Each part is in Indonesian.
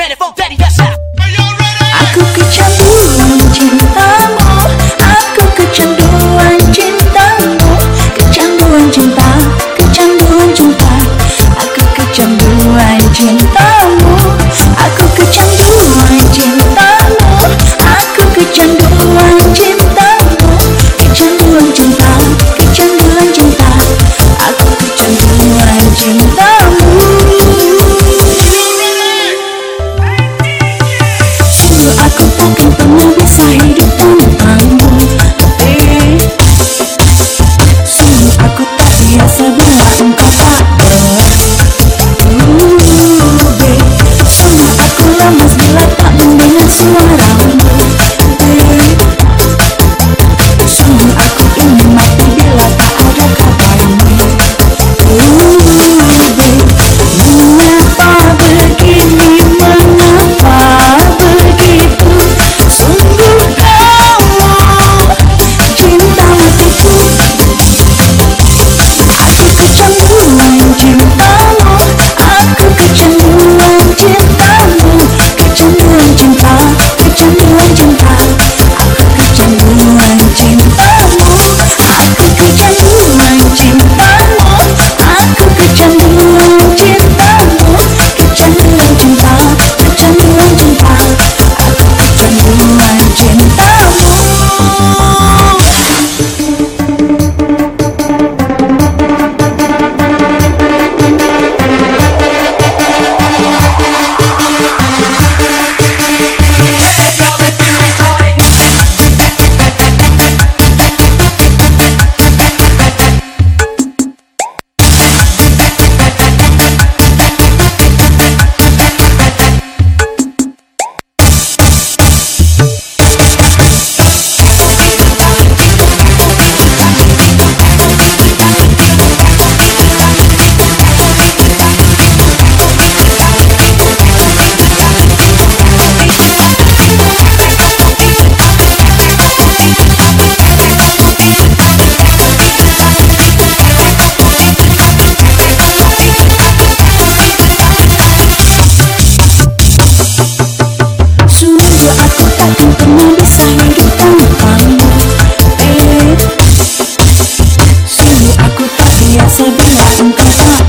manifold daddy, that's how. some confidence.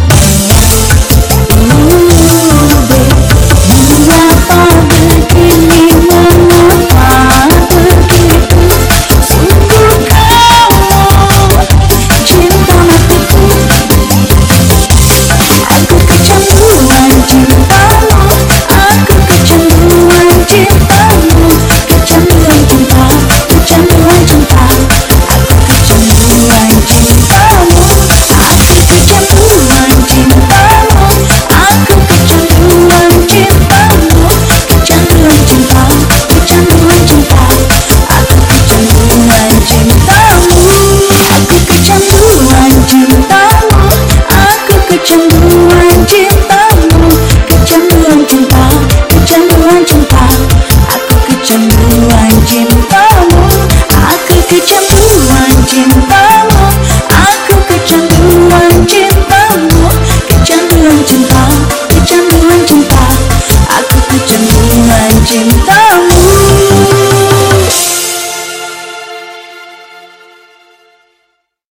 Cuman cintamu